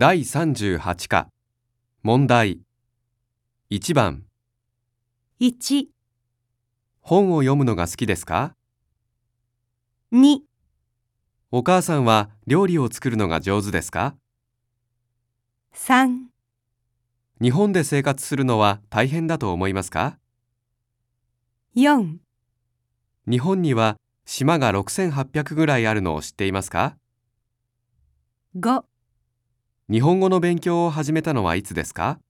第38課。問題。1番。1、本を読むのが好きですか？2、お母さんは料理を作るのが上手ですか？3、日本で生活するのは大変だと思いますか？4日本には島が6800ぐらいあるのを知っていますか？5日本語の勉強を始めたのはいつですか？